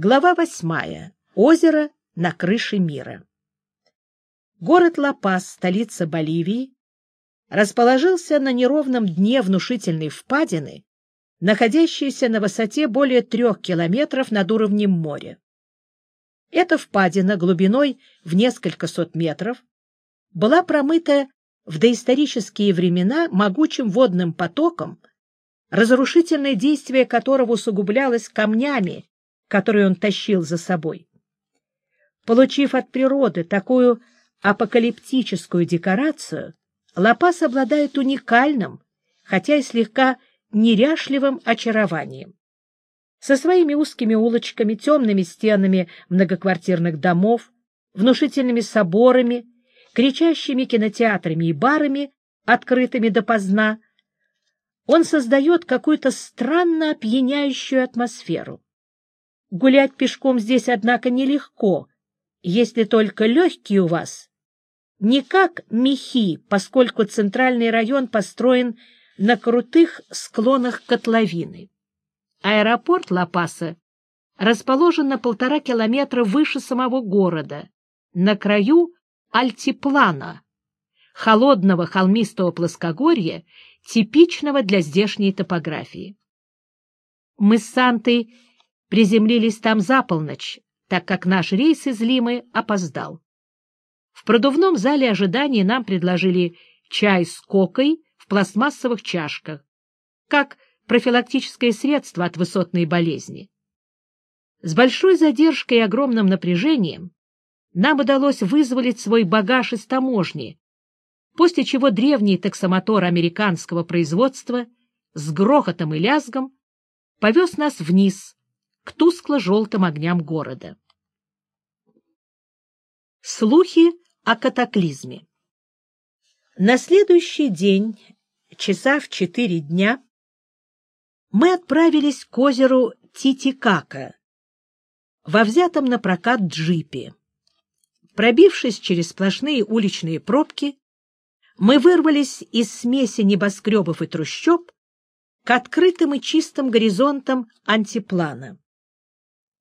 Глава восьмая. Озеро на крыше мира. Город Ла-Пас, столица Боливии, расположился на неровном дне внушительной впадины, находящейся на высоте более трех километров над уровнем моря. Эта впадина глубиной в несколько сот метров была промыта в доисторические времена могучим водным потоком, разрушительное действие которого усугублялось камнями, которые он тащил за собой. Получив от природы такую апокалиптическую декорацию, Лапас обладает уникальным, хотя и слегка неряшливым очарованием. Со своими узкими улочками, темными стенами многоквартирных домов, внушительными соборами, кричащими кинотеатрами и барами, открытыми допоздна, он создает какую-то странно опьяняющую атмосферу. Гулять пешком здесь, однако, нелегко, если только легкие у вас. Не как мехи, поскольку центральный район построен на крутых склонах котловины. Аэропорт Ла-Паса расположен на полтора километра выше самого города, на краю альтиплана, холодного холмистого плоскогорья, типичного для здешней топографии. Мы с Сантой приземлились там за полночь, так как наш рейс из Лимы опоздал. В продувном зале ожидания нам предложили чай с кокой в пластмассовых чашках, как профилактическое средство от высотной болезни. С большой задержкой и огромным напряжением нам удалось вызволить свой багаж из таможни, после чего древний таксомотор американского производства с грохотом и лязгом повез нас вниз к тускло-желтым огням города. Слухи о катаклизме На следующий день, часа в четыре дня, мы отправились к озеру Титикака во взятом на прокат джипе. Пробившись через сплошные уличные пробки, мы вырвались из смеси небоскребов и трущоб к открытым и чистым горизонтам антиплана.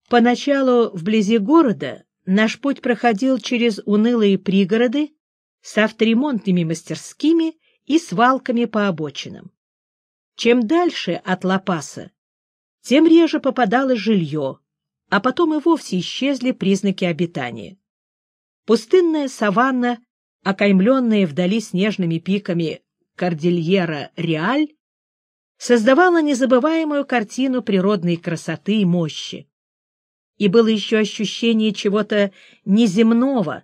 Поначалу вблизи города наш путь проходил через унылые пригороды с авторемонтными мастерскими и свалками по обочинам. Чем дальше от Лапаса, тем реже попадалось жилье, а потом и вовсе исчезли признаки обитания. Пустынная саванна, окаймленная вдали снежными пиками Кордильера Реаль, создавала незабываемую картину природной красоты и мощи и было еще ощущение чего-то неземного,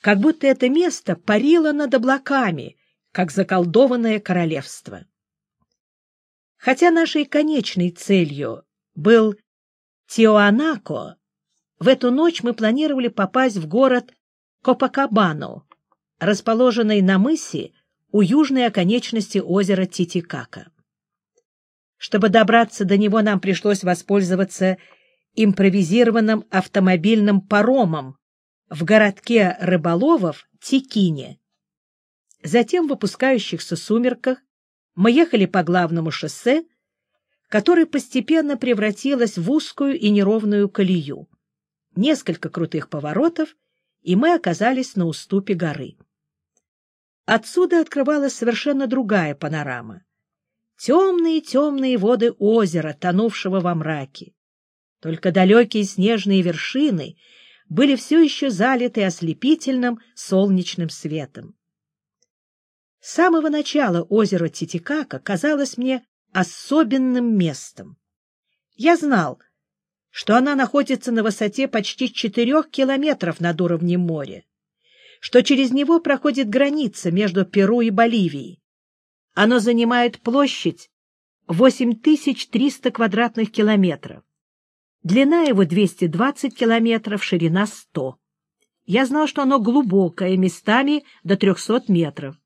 как будто это место парило над облаками, как заколдованное королевство. Хотя нашей конечной целью был Тиоанако, в эту ночь мы планировали попасть в город Копакабану, расположенный на мысе у южной оконечности озера Титикака. Чтобы добраться до него, нам пришлось воспользоваться импровизированным автомобильным паромом в городке рыболовов Тикине. Затем в выпускающихся сумерках мы ехали по главному шоссе, которое постепенно превратилось в узкую и неровную колею. Несколько крутых поворотов, и мы оказались на уступе горы. Отсюда открывалась совершенно другая панорама. Темные-темные воды озера, тонувшего во мраке. Только далекие снежные вершины были все еще залиты ослепительным солнечным светом. С самого начала озеро Титикака казалось мне особенным местом. Я знал, что она находится на высоте почти четырех километров над уровнем моря, что через него проходит граница между Перу и Боливией. Оно занимает площадь 8300 квадратных километров. Длина его 220 километров, ширина 100. Я знал, что оно глубокое, местами до 300 метров,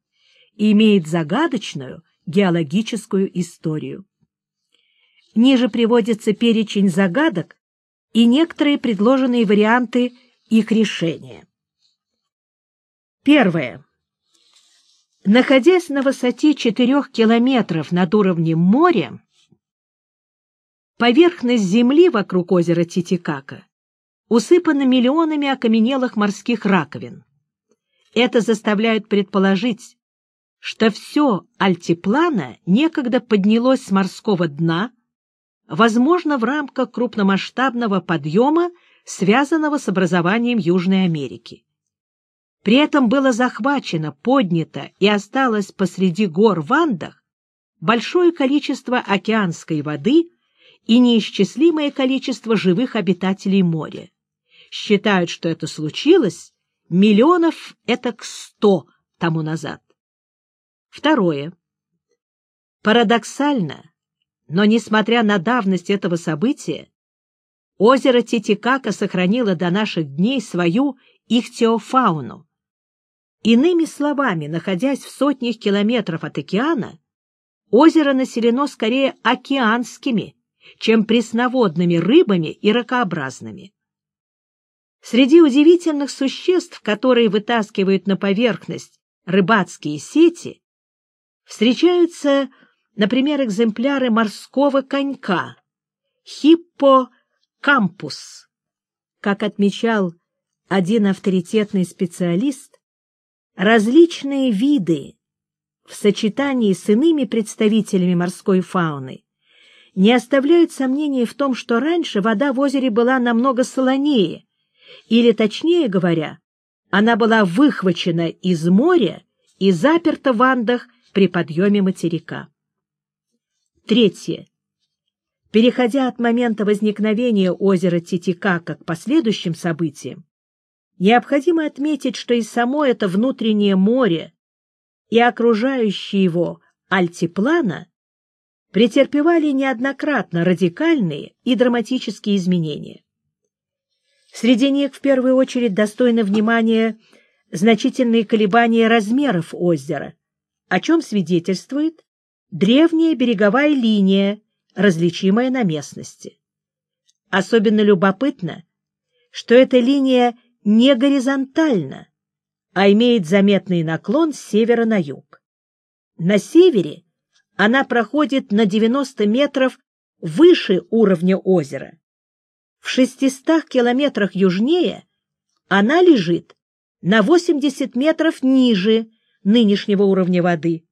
и имеет загадочную геологическую историю. Ниже приводится перечень загадок и некоторые предложенные варианты их решения. Первое. Находясь на высоте 4 километров над уровнем моря, Поверхность земли вокруг озера Титикака усыпана миллионами окаменелых морских раковин. Это заставляет предположить, что все альтиплано некогда поднялось с морского дна, возможно, в рамках крупномасштабного подъема, связанного с образованием Южной Америки. При этом было захвачено, поднято и осталось посреди гор в Андах большое количество океанской воды и неисчислимое количество живых обитателей моря. Считают, что это случилось миллионов это к сто тому назад. Второе. Парадоксально, но, несмотря на давность этого события, озеро Титикака сохранило до наших дней свою ихтиофауну. Иными словами, находясь в сотнях километров от океана, озеро населено скорее океанскими, чем пресноводными рыбами и ракообразными. Среди удивительных существ, которые вытаскивают на поверхность рыбацкие сети, встречаются, например, экземпляры морского конька хиппокампус. Как отмечал один авторитетный специалист, различные виды в сочетании с иными представителями морской фауны не оставляют сомнений в том, что раньше вода в озере была намного солонее, или, точнее говоря, она была выхвачена из моря и заперта в Андах при подъеме материка. Третье. Переходя от момента возникновения озера Титикака к последующим событиям, необходимо отметить, что и само это внутреннее море и окружающее его альтиплана претерпевали неоднократно радикальные и драматические изменения. Среди них в первую очередь достойно внимания значительные колебания размеров озера, о чем свидетельствует древняя береговая линия, различимая на местности. Особенно любопытно, что эта линия не горизонтальна, а имеет заметный наклон с севера на юг. На севере она проходит на 90 метров выше уровня озера, в 600 километрах южнее она лежит на 80 метров ниже нынешнего уровня воды.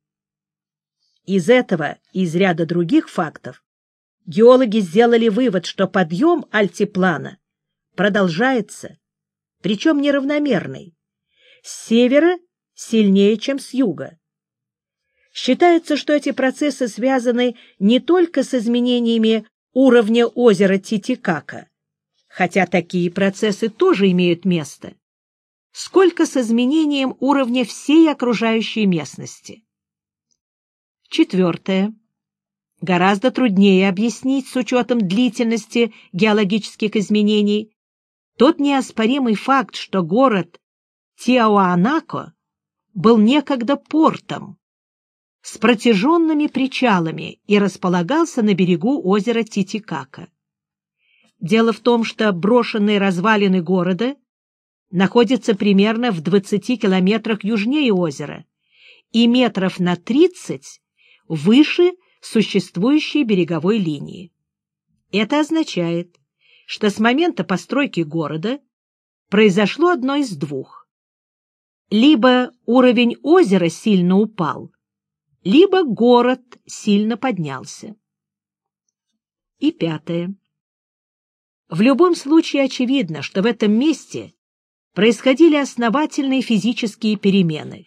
Из этого и из ряда других фактов геологи сделали вывод, что подъем альтиплана продолжается, причем неравномерный, с севера сильнее, чем с юга. Считается, что эти процессы связаны не только с изменениями уровня озера Титикака, хотя такие процессы тоже имеют место, сколько с изменением уровня всей окружающей местности. Четвертое. Гораздо труднее объяснить с учетом длительности геологических изменений тот неоспоримый факт, что город Тиауанако был некогда портом с протяженными причалами и располагался на берегу озера Титикака. Дело в том, что брошенные развалины города находятся примерно в 20 километрах южнее озера и метров на 30 выше существующей береговой линии. Это означает, что с момента постройки города произошло одно из двух. Либо уровень озера сильно упал, либо город сильно поднялся. И пятое. В любом случае очевидно, что в этом месте происходили основательные физические перемены.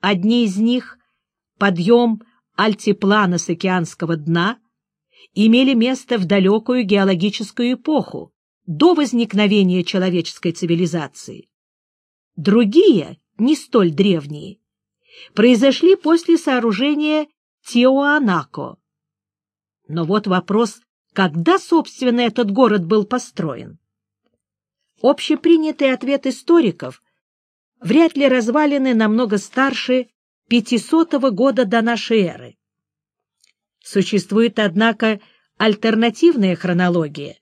Одни из них — подъем альтиплана с океанского дна — имели место в далекую геологическую эпоху, до возникновения человеческой цивилизации. Другие, не столь древние, произошли после сооружения Тиоанако. Но вот вопрос когда, собственно, этот город был построен? Общепринятый ответ историков вряд ли развалины намного старше 500 года до нашей эры. Существует, однако, альтернативная хронология,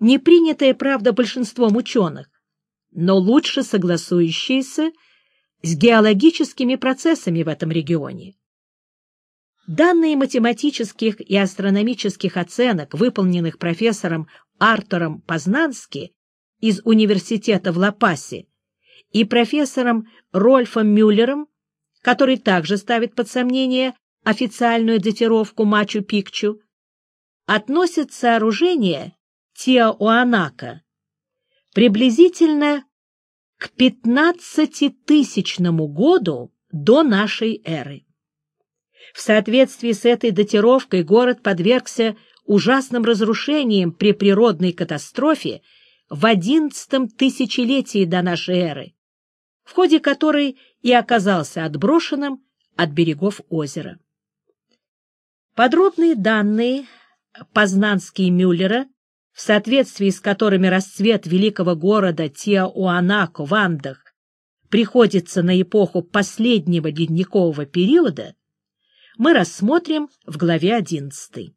не принятая, правда, большинством ученых, но лучше согласующаяся с геологическими процессами в этом регионе. Данные математических и астрономических оценок, выполненных профессором Артуром Познански из университета в Ла-Пасе и профессором Рольфом Мюллером, который также ставит под сомнение официальную датировку Мачу-Пикчу, относят сооружение Тиауанака приблизительно к 15-тысячному году до нашей эры. В соответствии с этой датировкой город подвергся ужасным разрушениям при природной катастрофе в одиннадцатом тысячелетии до нашей эры, в ходе которой и оказался отброшенным от берегов озера. Подробные данные Познанские Мюллера, в соответствии с которыми расцвет великого города Тиауанако в Андах приходится на эпоху последнего ледникового периода, мы рассмотрим в главе 11.